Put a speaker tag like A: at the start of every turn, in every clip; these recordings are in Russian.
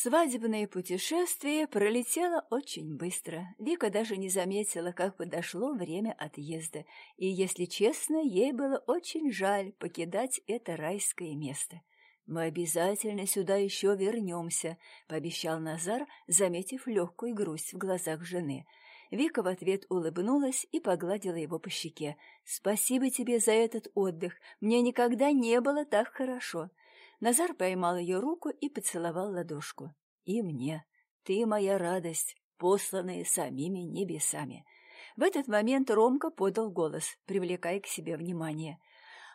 A: Свадебное путешествие пролетело очень быстро. Вика даже не заметила, как подошло время отъезда, и, если честно, ей было очень жаль покидать это райское место. «Мы обязательно сюда еще вернемся», — пообещал Назар, заметив легкую грусть в глазах жены. Вика в ответ улыбнулась и погладила его по щеке. «Спасибо тебе за этот отдых. Мне никогда не было так хорошо». Назар поймал ее руку и поцеловал ладошку. «И мне. Ты моя радость, посланная самими небесами». В этот момент Ромка подал голос, привлекая к себе внимание.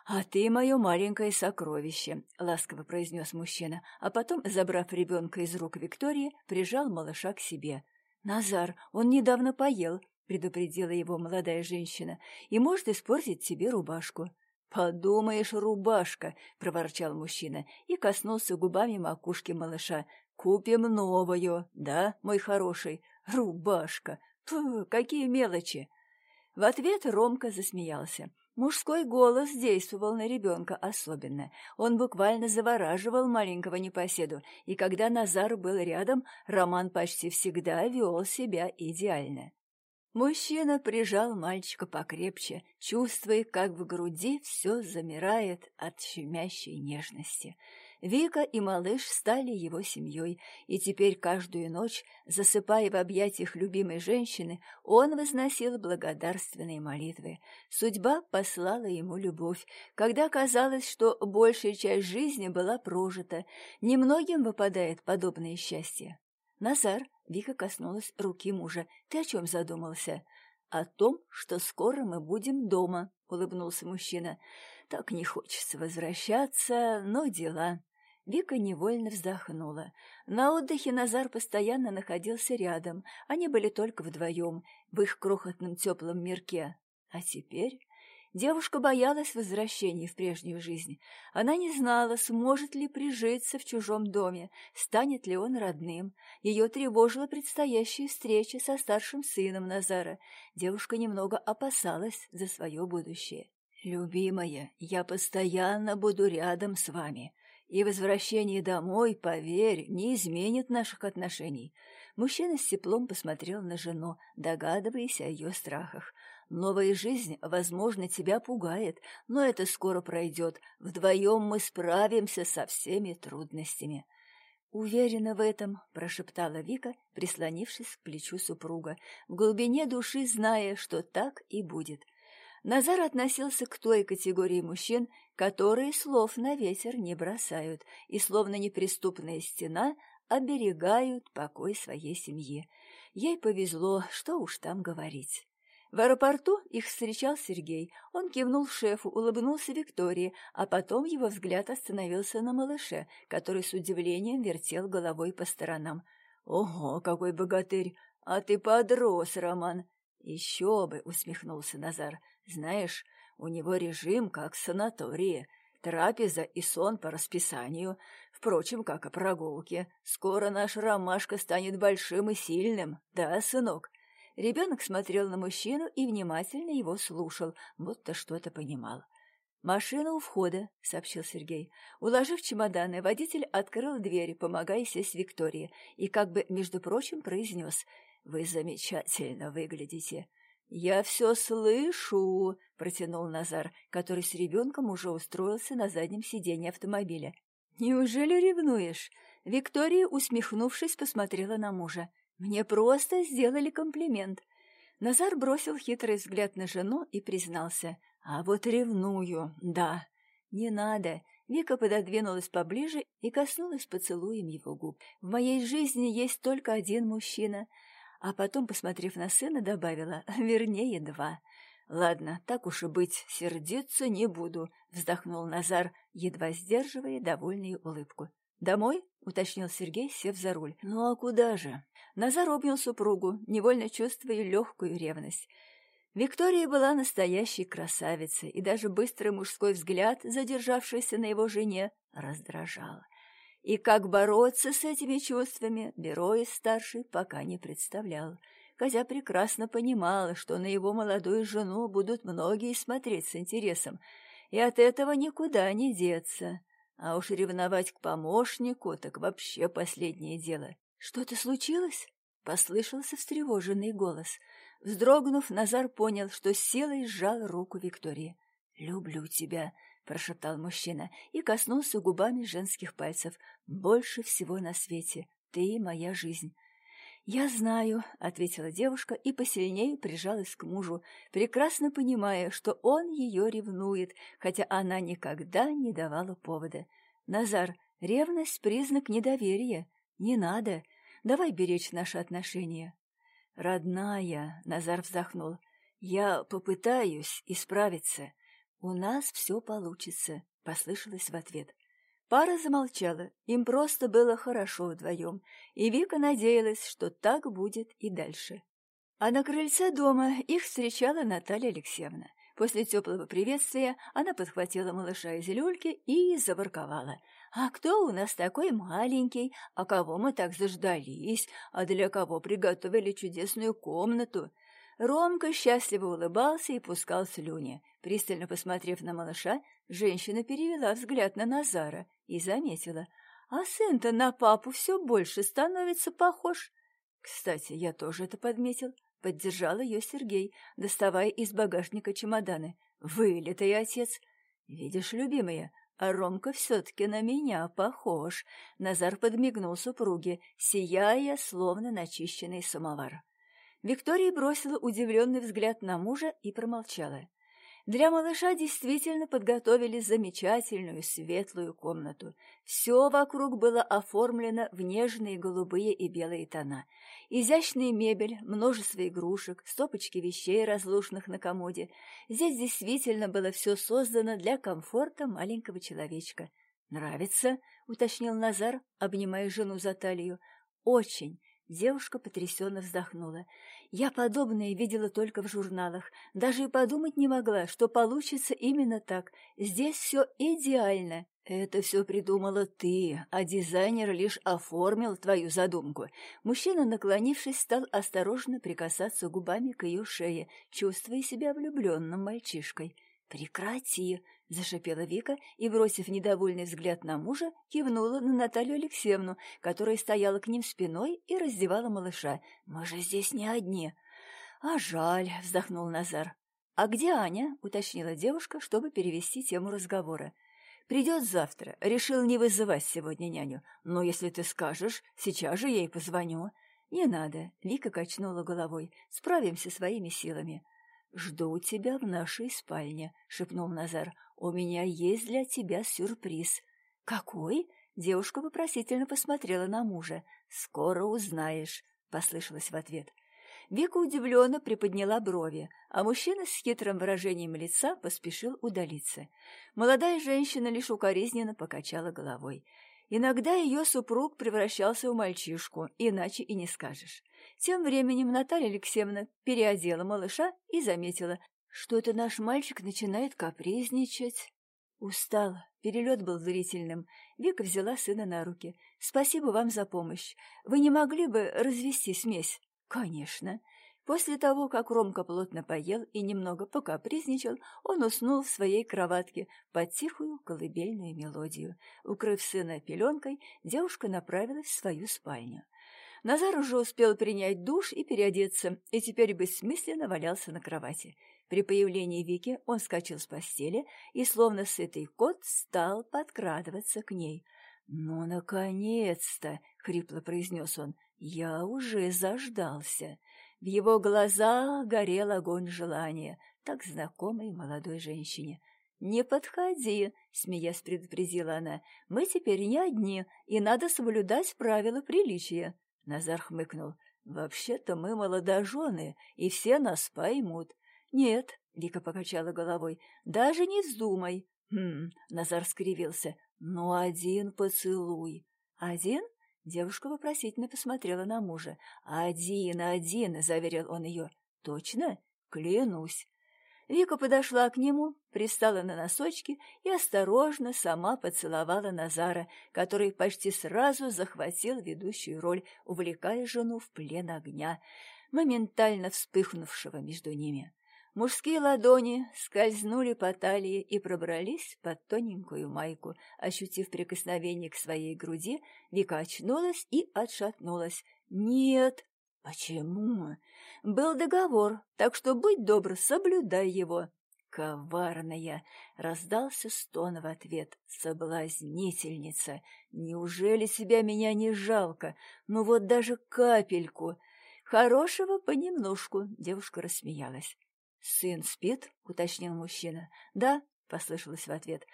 A: «А ты мое маленькое сокровище», — ласково произнес мужчина, а потом, забрав ребенка из рук Виктории, прижал малыша к себе. «Назар, он недавно поел», — предупредила его молодая женщина, «и может испортить тебе рубашку». «Подумаешь, рубашка!» — проворчал мужчина и коснулся губами макушки малыша. «Купим новую, да, мой хороший? Рубашка! Фу, какие мелочи!» В ответ Ромка засмеялся. Мужской голос действовал на ребенка особенно. Он буквально завораживал маленького непоседу, и когда Назар был рядом, Роман почти всегда вел себя идеально. Мужчина прижал мальчика покрепче, чувствуя, как в груди все замирает от щемящей нежности. Вика и малыш стали его семьей, и теперь каждую ночь, засыпая в объятиях любимой женщины, он возносил благодарственные молитвы. Судьба послала ему любовь, когда казалось, что большая часть жизни была прожита. Немногим выпадает подобное счастье. «Назар», — Вика коснулась руки мужа, — «ты о чем задумался?» «О том, что скоро мы будем дома», — улыбнулся мужчина. «Так не хочется возвращаться, но дела». Вика невольно вздохнула. На отдыхе Назар постоянно находился рядом. Они были только вдвоем, в их крохотном теплом мирке. А теперь Девушка боялась возвращения в прежнюю жизнь. Она не знала, сможет ли прижиться в чужом доме, станет ли он родным. Ее тревожила предстоящая встреча со старшим сыном Назара. Девушка немного опасалась за свое будущее. «Любимая, я постоянно буду рядом с вами, и возвращение домой, поверь, не изменит наших отношений». Мужчина с теплом посмотрел на жену, догадываясь о ее страхах. Новая жизнь, возможно, тебя пугает, но это скоро пройдет. Вдвоем мы справимся со всеми трудностями». «Уверена в этом», — прошептала Вика, прислонившись к плечу супруга, в глубине души зная, что так и будет. Назар относился к той категории мужчин, которые слов на ветер не бросают и, словно неприступная стена, оберегают покой своей семьи. Ей повезло, что уж там говорить. В аэропорту их встречал Сергей. Он кивнул шефу, улыбнулся Виктории, а потом его взгляд остановился на малыше, который с удивлением вертел головой по сторонам. «Ого, какой богатырь! А ты подрос, Роман!» «Еще бы!» — усмехнулся Назар. «Знаешь, у него режим как в санатории. Трапеза и сон по расписанию. Впрочем, как о прогулке. Скоро наш Ромашка станет большим и сильным, да, сынок?» Ребенок смотрел на мужчину и внимательно его слушал, будто что-то понимал. «Машина у входа», — сообщил Сергей. Уложив чемоданы, водитель открыл дверь, помогая сесть Виктории, и как бы, между прочим, произнес «Вы замечательно выглядите». «Я все слышу», — протянул Назар, который с ребенком уже устроился на заднем сиденье автомобиля. «Неужели ревнуешь?» Виктория, усмехнувшись, посмотрела на мужа. Мне просто сделали комплимент. Назар бросил хитрый взгляд на жену и признался. А вот ревную, да. Не надо. Вика пододвинулась поближе и коснулась поцелуем его губ. В моей жизни есть только один мужчина. А потом, посмотрев на сына, добавила, вернее, два. «Ладно, так уж и быть, сердиться не буду», — вздохнул Назар, едва сдерживая довольную улыбку. «Домой?» — уточнил Сергей, сев за руль. «Ну а куда же?» Назар обнял супругу, невольно чувствуя легкую ревность. Виктория была настоящей красавицей, и даже быстрый мужской взгляд, задержавшийся на его жене, раздражал. И как бороться с этими чувствами, Бероис-старший пока не представлял, хотя прекрасно понимала, что на его молодую жену будут многие смотреть с интересом, и от этого никуда не деться. А уж ревновать к помощнику так вообще последнее дело. Что-то случилось? Послышался встревоженный голос. Вздрогнув, Назар понял, что силой сжал руку Виктории. «Люблю тебя», — прошептал мужчина и коснулся губами женских пальцев. «Больше всего на свете. Ты моя жизнь». «Я знаю», — ответила девушка и посильнее прижалась к мужу, прекрасно понимая, что он ее ревнует, хотя она никогда не давала повода. «Назар, ревность — признак недоверия. Не надо. Давай беречь наши отношения». «Родная», — Назар вздохнул, — «я попытаюсь исправиться. У нас все получится», — послышалось в ответ. Пара замолчала, им просто было хорошо вдвоем, и Вика надеялась, что так будет и дальше. А на крыльце дома их встречала Наталья Алексеевна. После теплого приветствия она подхватила малыша из люльки и заворковала. «А кто у нас такой маленький? А кого мы так заждались? А для кого приготовили чудесную комнату?» Ромка счастливо улыбался и пускал слюни. Пристально посмотрев на малыша, женщина перевела взгляд на Назара и заметила. «А сын-то на папу все больше становится похож». «Кстати, я тоже это подметил», — поддержал ее Сергей, доставая из багажника чемоданы. «Вылитый отец. Видишь, любимая, а Ромка все-таки на меня похож». Назар подмигнул супруге, сияя, словно начищенный самовар. Виктория бросила удивленный взгляд на мужа и промолчала. Для малыша действительно подготовили замечательную светлую комнату. Все вокруг было оформлено в нежные голубые и белые тона. Изящная мебель, множество игрушек, стопочки вещей, разложенных на комоде. Здесь действительно было все создано для комфорта маленького человечка. «Нравится?» — уточнил Назар, обнимая жену за талию. «Очень!» — девушка потрясенно вздохнула. Я подобное видела только в журналах. Даже и подумать не могла, что получится именно так. Здесь все идеально. Это все придумала ты, а дизайнер лишь оформил твою задумку. Мужчина, наклонившись, стал осторожно прикасаться губами к ее шее, чувствуя себя влюбленным мальчишкой. «Прекрати!» — зашипела Вика и, бросив недовольный взгляд на мужа, кивнула на Наталью Алексеевну, которая стояла к ним спиной и раздевала малыша. «Мы же здесь не одни!» «А жаль!» — вздохнул Назар. «А где Аня?» — уточнила девушка, чтобы перевести тему разговора. «Придет завтра. Решил не вызывать сегодня няню. Но если ты скажешь, сейчас же ей позвоню». «Не надо», — Вика качнула головой. «Справимся своими силами». «Жду тебя в нашей спальне», — шепнул Назар. «У меня есть для тебя сюрприз». «Какой?» — девушка вопросительно посмотрела на мужа. «Скоро узнаешь», — послышалось в ответ. Вика удивленно приподняла брови, а мужчина с хитрым выражением лица поспешил удалиться. Молодая женщина лишь укоризненно покачала головой. Иногда ее супруг превращался в мальчишку, иначе и не скажешь. Тем временем Наталья Алексеевна переодела малыша и заметила, что это наш мальчик начинает капризничать. Устала. Перелет был длительным. Вика взяла сына на руки. «Спасибо вам за помощь. Вы не могли бы развести смесь?» «Конечно». После того, как Ромка плотно поел и немного покапризничал, он уснул в своей кроватке под тихую колыбельную мелодию. Укрыв сына пеленкой, девушка направилась в свою спальню. Назар уже успел принять душ и переодеться, и теперь бессмысленно валялся на кровати. При появлении Вики он вскочил с постели и, словно сытый кот, стал подкрадываться к ней. «Ну, наконец-то!» — хрипло произнес он. «Я уже заждался». В его глазах горел огонь желания, так знакомой молодой женщине. «Не подходи», — смеясь предупредила она. «Мы теперь не одни, и надо соблюдать правила приличия». Назар хмыкнул. «Вообще-то мы молодожены, и все нас поймут». «Нет», — Вика покачала головой, — «даже не вздумай». «Хм», — Назар скривился, — «ну один поцелуй». «Один?» — девушка вопросительно посмотрела на мужа. «Один, один», — заверил он ее. «Точно? Клянусь». Вика подошла к нему, пристала на носочки и осторожно сама поцеловала Назара, который почти сразу захватил ведущую роль, увлекая жену в плен огня, моментально вспыхнувшего между ними. Мужские ладони скользнули по талии и пробрались под тоненькую майку. Ощутив прикосновение к своей груди, Вика очнулась и отшатнулась. «Нет!» «Почему?» «Был договор, так что будь добр, соблюдай его». «Коварная!» — раздался стон в ответ. «Соблазнительница! Неужели себя меня не жалко? Ну вот даже капельку!» «Хорошего понемножку!» — девушка рассмеялась. «Сын спит?» — уточнил мужчина. «Да», — послышалось в ответ.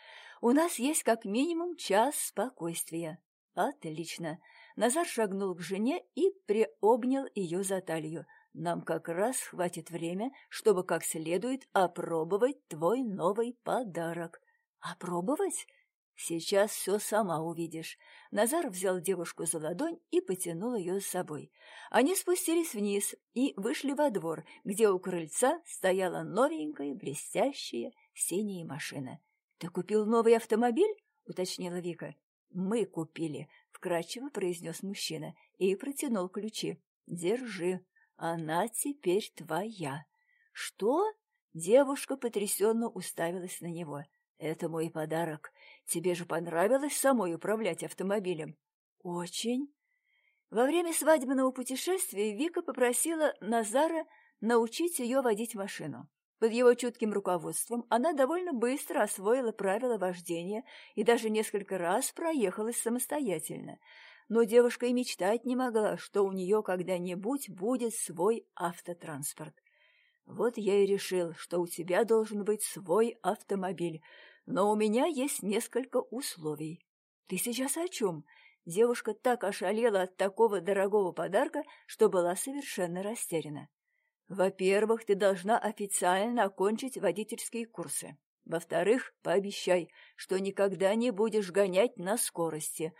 A: «У нас есть как минимум час спокойствия». «Отлично». Назар шагнул к жене и приобнял ее за талию. «Нам как раз хватит время, чтобы как следует опробовать твой новый подарок». «Опробовать?» «Сейчас все сама увидишь». Назар взял девушку за ладонь и потянул ее с собой. Они спустились вниз и вышли во двор, где у крыльца стояла новенькая, блестящая, синяя машина. «Ты купил новый автомобиль?» — уточнила Вика. «Мы купили», — вкрадчиво произнес мужчина и протянул ключи. «Держи, она теперь твоя». «Что?» — девушка потрясенно уставилась на него. «Это мой подарок. Тебе же понравилось самой управлять автомобилем?» «Очень». Во время свадебного путешествия Вика попросила Назара научить ее водить машину. Под его чутким руководством она довольно быстро освоила правила вождения и даже несколько раз проехалась самостоятельно. Но девушка и мечтать не могла, что у нее когда-нибудь будет свой автотранспорт. Вот я и решил, что у тебя должен быть свой автомобиль, но у меня есть несколько условий. Ты сейчас о чем? Девушка так ошалела от такого дорогого подарка, что была совершенно растеряна. Во-первых, ты должна официально окончить водительские курсы. Во-вторых, пообещай, что никогда не будешь гонять на скорости.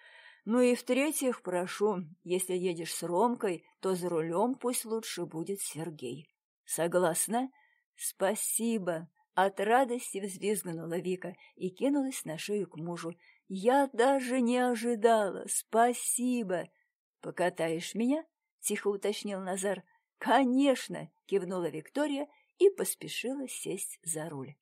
A: Ну и в-третьих, прошу, если едешь с Ромкой, то за рулем пусть лучше будет Сергей. Согласна? Спасибо. От радости взвизгнула Вика и кинулась на шею к мужу. «Я даже не ожидала! Спасибо!» «Покатаешь меня?» — тихо уточнил Назар. «Конечно!» — кивнула Виктория и поспешила сесть за руль.